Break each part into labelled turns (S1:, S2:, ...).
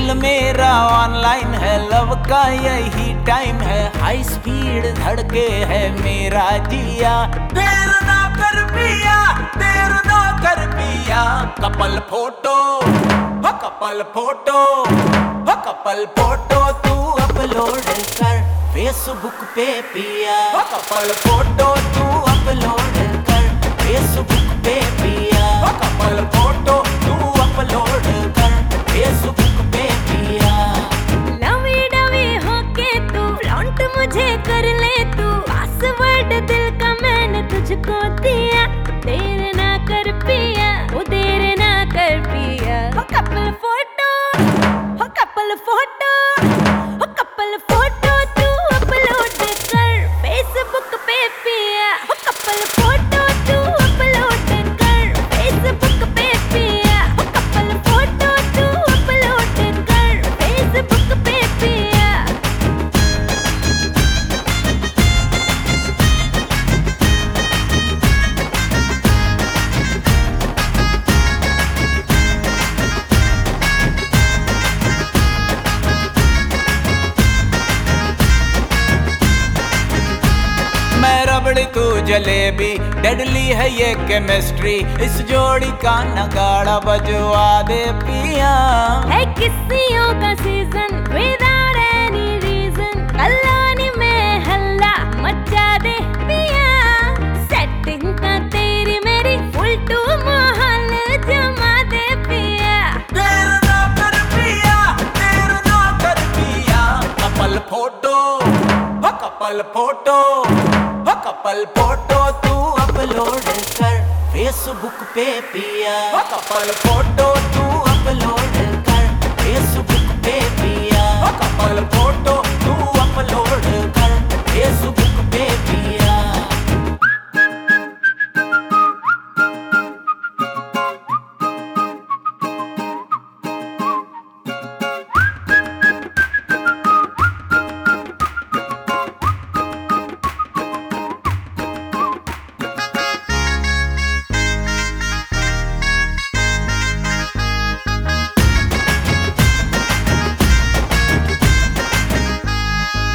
S1: मेरा ऑनलाइन है लव का यही टाइम है। हाई स्पीड धड़के है मेरा जिया। देर ना कर पिया, देर ना कर पिया। कपल फ़ोटो, हो कपल फ़ोटो, हो कपल फ़ोटो तू अपलोड कर। फेसबुक पे पिया। हो कपल फ़ोटो तू अपलोड कर। फेसबुक
S2: मुझे कर ले तू। पासवर्ड दिल का मैंने तुझको दिया
S1: जलेबी डेडली है ये केमिस्ट्री इस जोड़ी का नगाड़ा बजवा दे पिया।
S2: है किस्सियों का सीज़न विदाउट एनी रीजन कलानी में हल्ला मचा दे पिया। सेटिंग का तेरी मेरी फुल टू माहौल जमा दे पिया।
S1: देर ना कर पिया देर ना कर पिया। Couple photo couple photo. Couple photo तू अपलोड कर फेसबुक पे पिया। कपल फ़ोटो तू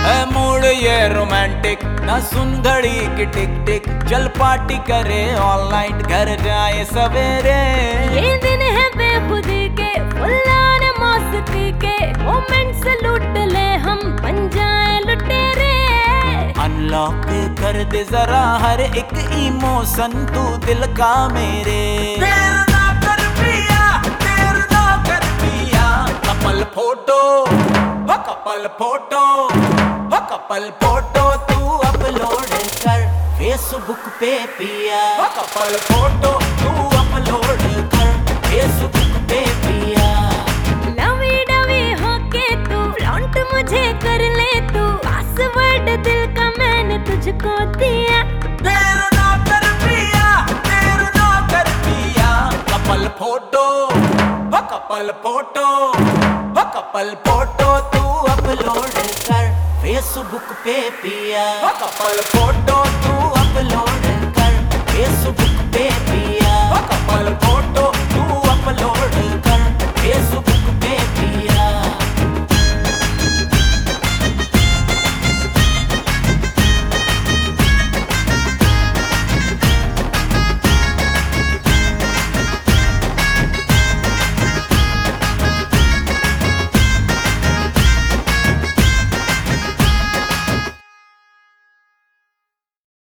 S1: है मूड ये रोमांटिक ना सुन घड़ी की टिक टिक। चल पार्टी करे ऑनलाइन घर जाए सवेरे।
S2: ये दिन है बेखुदी के फुल्लान मौसकी के। मोमेंट्स लूट ले हम बन जाए लुटेरे।
S1: अनलॉक कर दे जरा हर एक इमोशन तू दिल का मेरे। Couple photo couple photo. Couple photo तू अपलोड कर। फेसबुक पे पिया। कपल फ़ोटो तू अपलोड कर। फेसबुक पे पिया।
S2: लवी डवी होके तू फ्लॉन्ट मुझे कर ले तू। पासवर्ड दिल का मैंने तुझको दिया।
S1: देर ना कर पिया देर ना कर पिया। Couple photo couple photo couple photo तू अपलोड कर। फेसबुक पे पिया। कपल। फ़ोटो तू अपलोड कर। फेसबुक पे पिया। Couple photo